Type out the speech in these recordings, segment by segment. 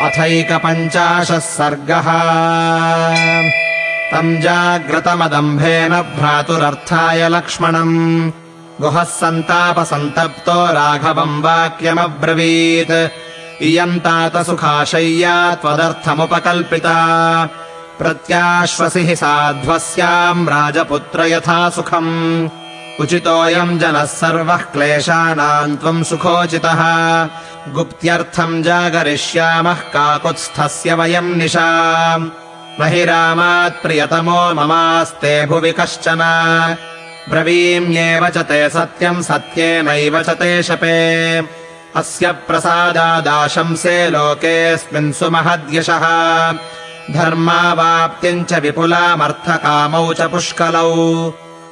अथैकपञ्चाशः सर्गः। तम् जाग्रतमदम्भेन भ्रातुरर्थाय लक्ष्मणम्। गुहः सन्तापसन्तप्तो राघवम् वाक्यमब्रवीत्। इयम् तात सुखाशय्या त्वदर्थमुपकल्पिता। प्रत्याश्वसि हि साध्वस्याम् राजपुत्र यथा सुखम् उचितोऽयम् जनः सर्वः क्लेशानाम् त्वम् सुखोचितः। गुप्त्यर्थम् जागरिष्यामः काकुत्स्थस्य वयम् निशा। न हि रामात् प्रियतमो ममास्ते भुवि कश्चन। ब्रवीम्येव च ते सत्यम् सत्येनैव च ते शपे। अस्य प्रसादादाशंसे लोकेऽस्मिन् सुमहद्यशः। धर्मावाप्तिम् च विपुलामर्थकामौ च पुष्कलौ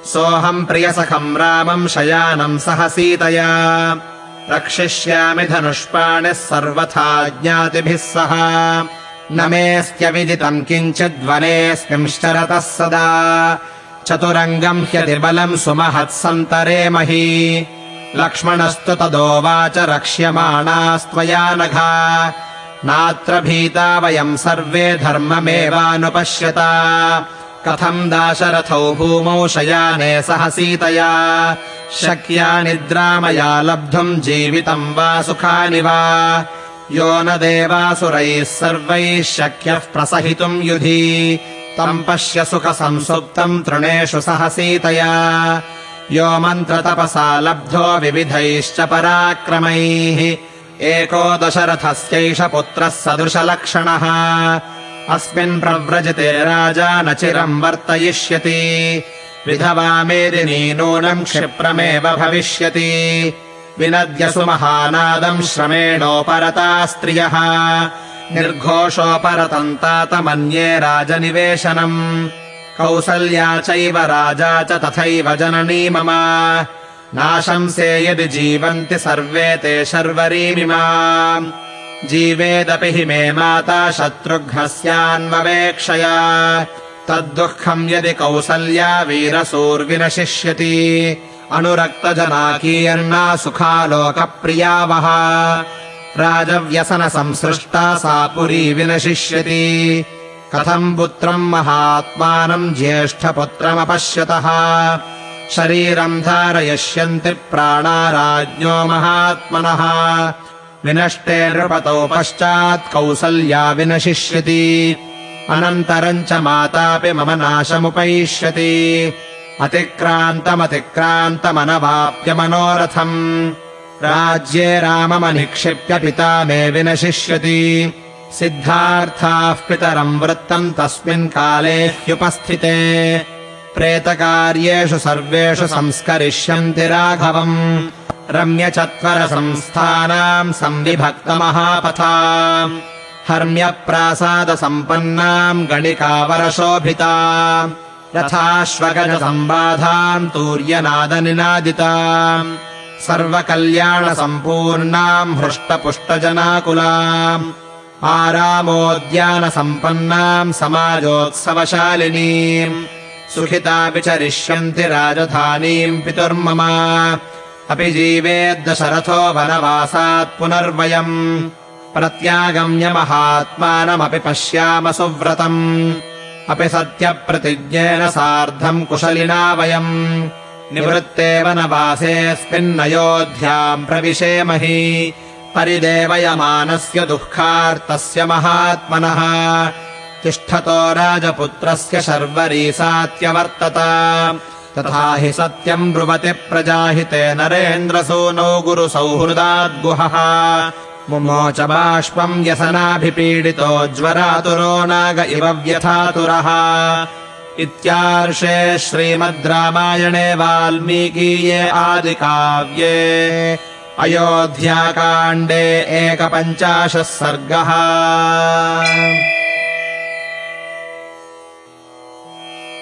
सोऽहम् प्रियसखम् रामम् शयानम् सह सीतया। रक्षिष्यामि धनुष्पाणिः सर्वथा ज्ञातिभिः सह। न मेऽस्त्यविदितम् किञ्चिद्वनेऽस्मिंश्चरतः सदा। चतुरङ्गम् ह्यतिबलम् सुमहत्सन्तरे मही। लक्ष्मणस्तु तदोवाच रक्ष्यमाणास्त्वया नघा। नात्र भीता वयम् सर्वे धर्ममेवानुपश्यता कथम् दाशरथौ भूमौ शयाने सह सीतया। शक्या निद्रामया लब्धुम् जीवितम् वा सुखानि वा। यो न देवासुरैः सर्वैः शक्यः प्रसहितुम् युधि। तम् पश्य सुखसंसुप्तम् तृणेषु सह सीतया। यो मन्त्रतपसा लब्धो विविधैश्च पराक्रमैः। एको दशरथस्यैष पुत्रः सदृशलक्षणः अस्मिन् प्रव्रजते राजा न चिरम् वर्तयिष्यति। विधवा मेदिनी नूनम् क्षिप्रमेव भविष्यति। विनद्यसु महानादम् श्रमेणोपरता स्त्रियः। निर्घोषोपरतम् तात मन्ये राजनिवेशनम्। कौसल्या चैव राजा च तथैव जननी मम। नाशंसे यदि जीवन्ति सर्वे ते शर्वरीमिमा जीवेदपि हि मे माता शत्रुघ्नस्यान्ववेक्षया। तद्दुःखम् यदि कौसल्या वीरसूर्विनशिष्यति। अनुरक्तजना कीर्णा सुखालोकप्रिया वः राजव्यसनसंसृष्टा सा पुरी विनशिष्यति। कथम् पुत्रम् महात्मानम् ज्येष्ठपुत्रमपश्यतः। शरीरम् धारयिष्यन्ति प्राणा राज्ञो महात्मनः विनष्टे नृपतौ पश्चात् कौसल्या विनशिष्यति। अनन्तरम् च मातापि मम नाशमुपैष्यति। अतिक्रान्तमतिक्रान्तमनवाप्य मनोरथम्। राज्ये राममनिक्षिप्य पिता मे विनशिष्यति। सिद्धार्थाः पितरम् वृत्तम् तस्मिन् काले ह्युपस्थिते। प्रेतकार्येषु सर्वेषु संस्करिष्यन्ति राघवम् रम्यचत्वरसंस्थानाम् संविभक्तमहापथा हर्म्यप्रासादसम्पन्नाम् गणिकावरशोभिता यथाश्वगजसम्बाधाम् तूर्यनादनिनादिताम् सर्वकल्याणसम्पूर्णाम् हृष्टपुष्टजनाकुलाम् आरामोद्यानसम्पन्नाम् समाजोत्सवशालिनीम् सुखिता विचरिष्यन्ति राजधानीम् पितुर्मम अपि जीवेद्दशरथो वनवासात् पुनर्वयम्। प्रत्यागम्य महात्मानमपि पश्याम सुव्रतम्। अपि सत्यप्रतिज्ञेन सार्धम् कुशलिना वयम्। निवृत्ते वनवासेऽस्मिन्नयोध्याम् प्रविशेमहि। परिदेवयमानस्य दुःखार्तस्य महात्मनः। तिष्ठतो राजपुत्रस्य शर्वरीसात्यवर्तत तथा हि सत्यम् ब्रुवति प्रजाहिते नरेन्द्रसूनौ गुरुसौहृदाद्गुहः। मुमोच बाष्पम् व्यसनाभिपीडितो ज्वरातुरो नाग इव व्यथातुरः। इत्यार्षे श्रीमद् रामायणे वाल्मीकीये आदिकाव्ये। अयोध्याकाण्डे एकपञ्चाशः सर्गः